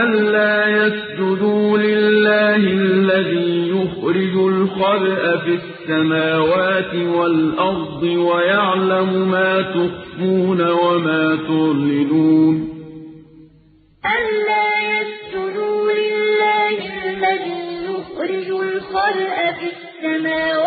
أَلَّا يَسْجُدُوا لِلَّهِ الَّذِي يُخْرِجُ الخبأ فِي السَّمَاوَاتِ وَالْأَرْضِ وَيَعْلَمُ مَا تُخْفُونَ وَمَا تُعْلِنُونَ أَلَّا يَسْجُدُوا لِلَّهِ الَّذِي يُخْرِجُ الخبأ فِي السَّمَاوَاتِ